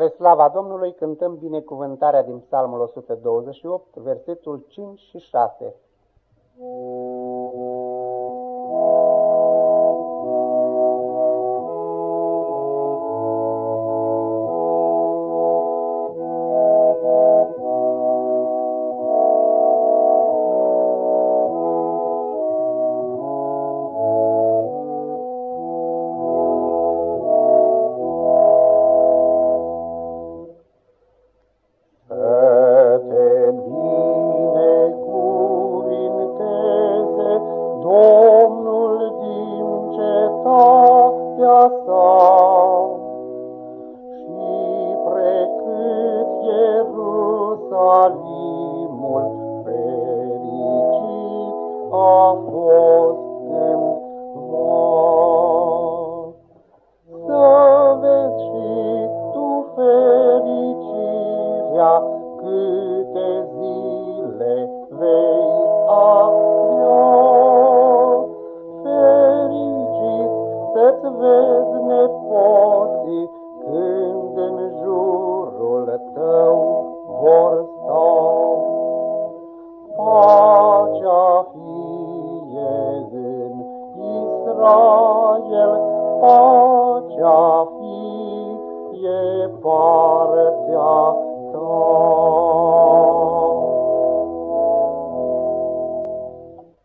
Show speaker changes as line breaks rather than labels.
Spre slava Domnului cântăm binecuvântarea din Psalmul 128, versetul 5 și 6.
Și precât Ierusalimul fericit a fost în var. Să vezi și tu fericirea să-ți vezi nepoții când în jurul tău vor sta. Pacea fie în Israel, pacea fie pacea.